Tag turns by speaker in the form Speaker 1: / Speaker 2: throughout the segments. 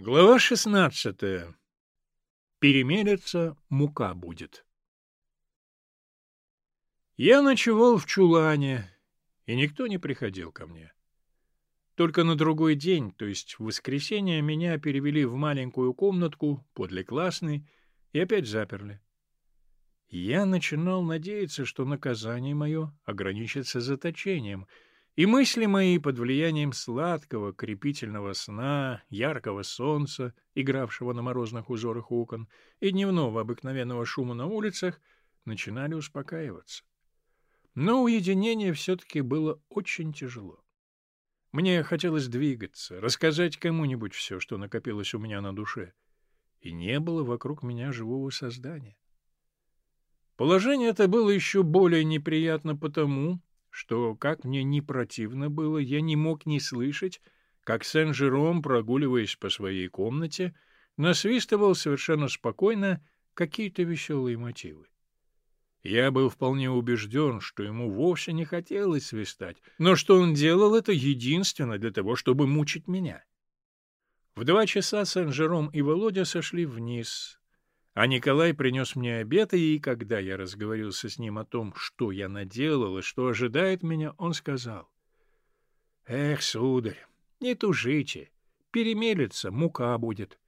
Speaker 1: Глава шестнадцатая. Перемелется, мука будет. Я ночевал в чулане, и никто не приходил ко мне. Только на другой день, то есть в воскресенье, меня перевели в маленькую комнатку подле классной и опять заперли. Я начинал надеяться, что наказание мое ограничится заточением — и мысли мои под влиянием сладкого, крепительного сна, яркого солнца, игравшего на морозных узорах окон, и дневного обыкновенного шума на улицах, начинали успокаиваться. Но уединение все-таки было очень тяжело. Мне хотелось двигаться, рассказать кому-нибудь все, что накопилось у меня на душе, и не было вокруг меня живого создания. Положение это было еще более неприятно потому, что, как мне не противно было, я не мог не слышать, как Сен-Жером, прогуливаясь по своей комнате, насвистывал совершенно спокойно какие-то веселые мотивы. Я был вполне убежден, что ему вовсе не хотелось свистать, но что он делал это единственно для того, чтобы мучить меня. В два часа Сен-Жером и Володя сошли вниз, а Николай принес мне обед, и когда я разговорился с ним о том, что я наделал и что ожидает меня, он сказал. — Эх, сударь, не тужите, перемелется, мука будет.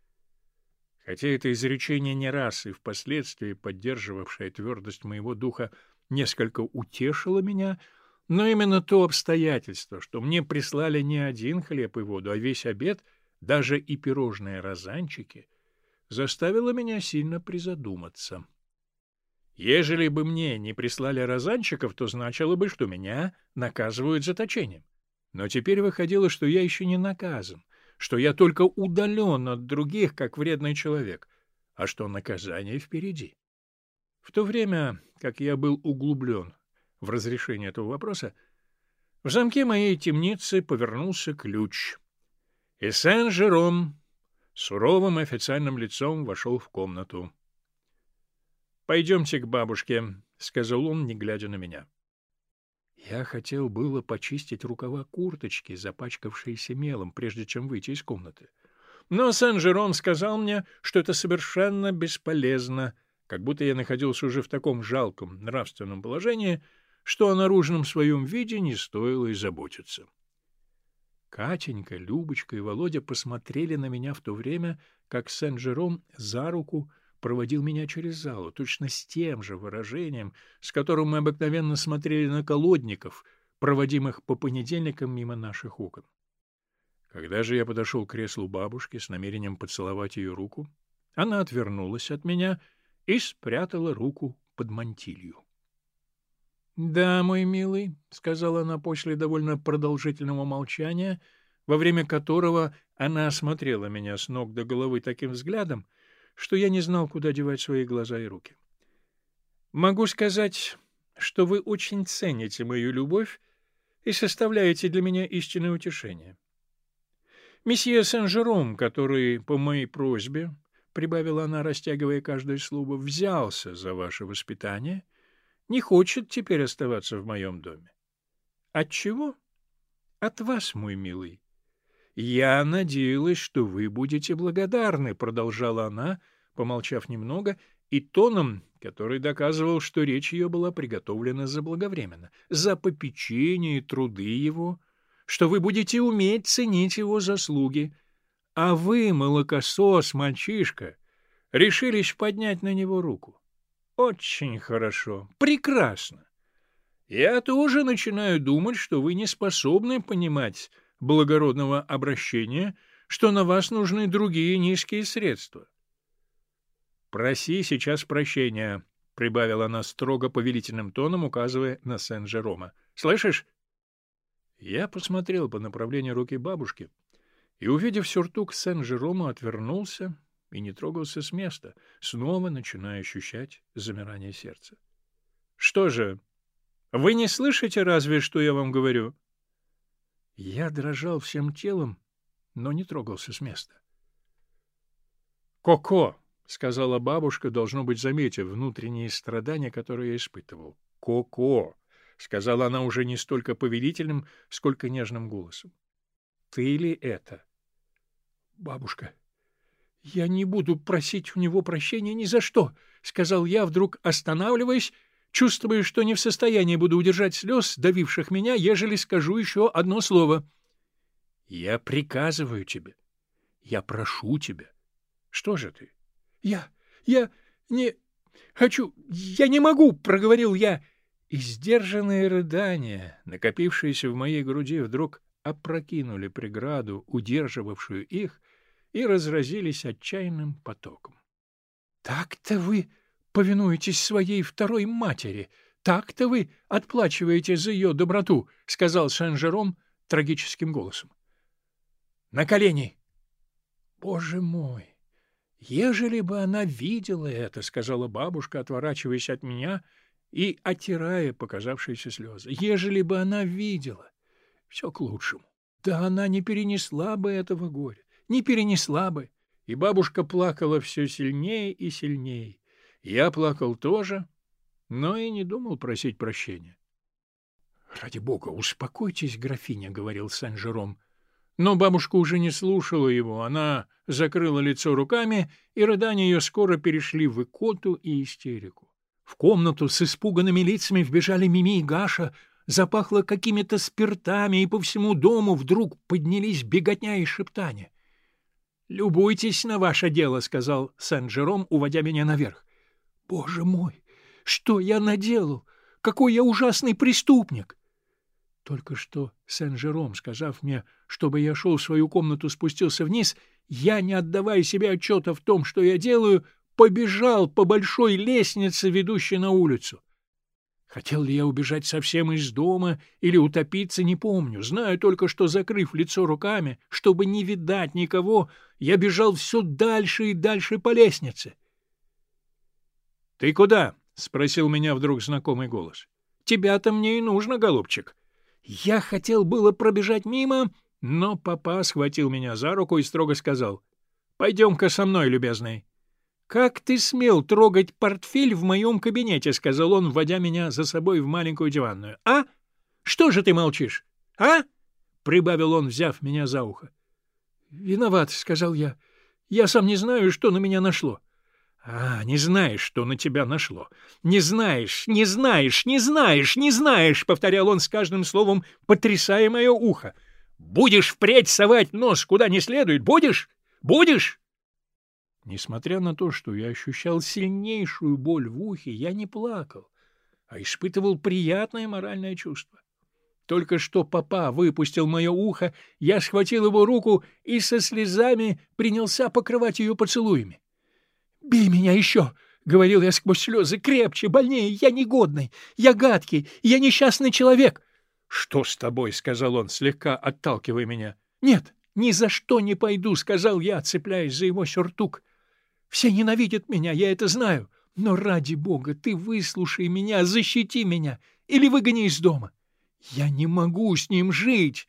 Speaker 1: Хотя это изречение не раз и впоследствии поддерживавшее твердость моего духа несколько утешило меня, но именно то обстоятельство, что мне прислали не один хлеб и воду, а весь обед, даже и пирожные розанчики — заставило меня сильно призадуматься. Ежели бы мне не прислали розанчиков, то значило бы, что меня наказывают заточением. Но теперь выходило, что я еще не наказан, что я только удален от других, как вредный человек, а что наказание впереди. В то время, как я был углублен в разрешение этого вопроса, в замке моей темницы повернулся ключ, и Сен-Жером суровым официальным лицом вошел в комнату. «Пойдемте к бабушке», — сказал он, не глядя на меня. Я хотел было почистить рукава курточки, запачкавшиеся мелом, прежде чем выйти из комнаты. Но Сен-Жерон сказал мне, что это совершенно бесполезно, как будто я находился уже в таком жалком нравственном положении, что о наружном своем виде не стоило и заботиться. Катенька, Любочка и Володя посмотрели на меня в то время, как Сен-Жером за руку проводил меня через залу, точно с тем же выражением, с которым мы обыкновенно смотрели на колодников, проводимых по понедельникам мимо наших окон. Когда же я подошел к креслу бабушки с намерением поцеловать ее руку, она отвернулась от меня и спрятала руку под мантилью. «Да, мой милый», — сказала она после довольно продолжительного молчания, во время которого она осмотрела меня с ног до головы таким взглядом, что я не знал, куда девать свои глаза и руки. «Могу сказать, что вы очень цените мою любовь и составляете для меня истинное утешение. Месье Сен-Жером, который по моей просьбе, — прибавила она, растягивая каждое слово, — взялся за ваше воспитание — не хочет теперь оставаться в моем доме. От чего? От вас, мой милый. Я надеялась, что вы будете благодарны, продолжала она, помолчав немного, и тоном, который доказывал, что речь ее была приготовлена заблаговременно, за попечение и труды его, что вы будете уметь ценить его заслуги. А вы, молокосос, мальчишка, решились поднять на него руку. Очень хорошо. Прекрасно. Я тоже начинаю думать, что вы не способны понимать благородного обращения, что на вас нужны другие низкие средства. «Проси сейчас прощения», — прибавила она строго повелительным тоном, указывая на Сен-Жерома. «Слышишь?» Я посмотрел по направлению руки бабушки и, увидев сюртук Сен-Жерома, отвернулся и не трогался с места, снова начиная ощущать замирание сердца. — Что же, вы не слышите разве, что я вам говорю? Я дрожал всем телом, но не трогался с места. — Коко! — сказала бабушка, должно быть, заметив внутренние страдания, которые я испытывал. — Коко! — сказала она уже не столько повелительным, сколько нежным голосом. — Ты ли это? — Бабушка! —— Я не буду просить у него прощения ни за что, — сказал я, вдруг останавливаясь, чувствуя, что не в состоянии буду удержать слез, давивших меня, ежели скажу еще одно слово. — Я приказываю тебе. Я прошу тебя. Что же ты? — Я... я не... хочу... я не могу, — проговорил я. И сдержанные рыдания, накопившиеся в моей груди, вдруг опрокинули преграду, удерживавшую их, и разразились отчаянным потоком. — Так-то вы повинуетесь своей второй матери, так-то вы отплачиваете за ее доброту, — сказал Сен-Жером трагическим голосом. — На колени! — Боже мой! Ежели бы она видела это, — сказала бабушка, отворачиваясь от меня и отирая показавшиеся слезы, — ежели бы она видела, все к лучшему. Да она не перенесла бы этого горя не перенесла бы. И бабушка плакала все сильнее и сильнее. Я плакал тоже, но и не думал просить прощения. — Ради бога, успокойтесь, графиня, — говорил Сен-Жером. Но бабушка уже не слушала его, она закрыла лицо руками, и рыдания ее скоро перешли в икоту и истерику. В комнату с испуганными лицами вбежали Мими и Гаша, запахло какими-то спиртами, и по всему дому вдруг поднялись беготня и шептания. «Любуйтесь на ваше дело», — сказал Сен-Жером, уводя меня наверх. «Боже мой! Что я наделал? Какой я ужасный преступник!» Только что Сен-Жером, сказав мне, чтобы я шел в свою комнату, спустился вниз, я, не отдавая себе отчета в том, что я делаю, побежал по большой лестнице, ведущей на улицу. Хотел ли я убежать совсем из дома или утопиться, не помню. Знаю только, что, закрыв лицо руками, чтобы не видать никого, я бежал все дальше и дальше по лестнице. — Ты куда? — спросил меня вдруг знакомый голос. — Тебя-то мне и нужно, голубчик. Я хотел было пробежать мимо, но папа схватил меня за руку и строго сказал. — Пойдем-ка со мной, любезный. «Как ты смел трогать портфель в моем кабинете?» — сказал он, вводя меня за собой в маленькую диванную. «А? Что же ты молчишь? А?» — прибавил он, взяв меня за ухо. «Виноват», — сказал я. «Я сам не знаю, что на меня нашло». «А, не знаешь, что на тебя нашло. Не знаешь, не знаешь, не знаешь, не знаешь», — повторял он с каждым словом, потрясая мое ухо. «Будешь впредь совать нос куда не следует? Будешь? Будешь?» Несмотря на то, что я ощущал сильнейшую боль в ухе, я не плакал, а испытывал приятное моральное чувство. Только что папа выпустил мое ухо, я схватил его руку и со слезами принялся покрывать ее поцелуями. «Бей меня еще!» — говорил я сквозь слезы. «Крепче, больнее, я негодный, я гадкий, я несчастный человек!» «Что с тобой?» — сказал он, слегка отталкивая меня. «Нет, ни за что не пойду», — сказал я, цепляясь за его сюртук. Все ненавидят меня, я это знаю. Но ради бога, ты выслушай меня, защити меня или выгони из дома. Я не могу с ним жить.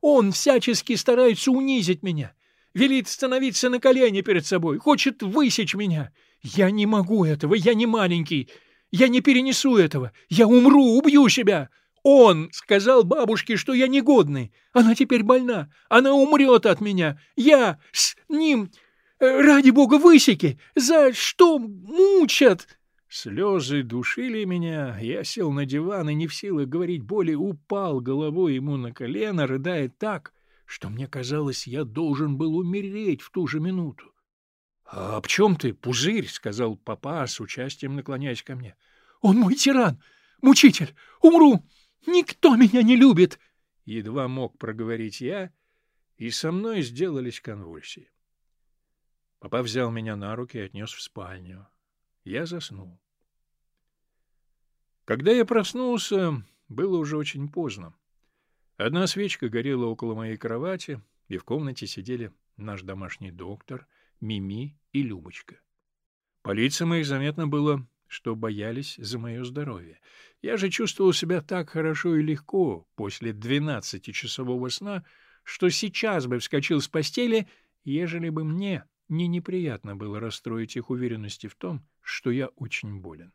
Speaker 1: Он всячески старается унизить меня, велит становиться на колени перед собой, хочет высечь меня. Я не могу этого, я не маленький, я не перенесу этого, я умру, убью себя. Он сказал бабушке, что я негодный. Она теперь больна, она умрет от меня. Я с ним Ради бога, высеки! За что мучат?» Слезы душили меня, я сел на диван и не в силах говорить более, упал головой ему на колено, рыдая так, что мне казалось, я должен был умереть в ту же минуту. — А об чем ты, пузырь? — сказал папа, с участием наклоняясь ко мне. — Он мой тиран, мучитель, умру, никто меня не любит! Едва мог проговорить я, и со мной сделались конвульсии. Папа взял меня на руки и отнес в спальню. Я заснул. Когда я проснулся, было уже очень поздно. Одна свечка горела около моей кровати, и в комнате сидели наш домашний доктор, Мими и Любочка. По лицам их заметно было, что боялись за мое здоровье. Я же чувствовал себя так хорошо и легко после двенадцатичасового сна, что сейчас бы вскочил с постели, ежели бы мне мне неприятно было расстроить их уверенности в том, что я очень болен.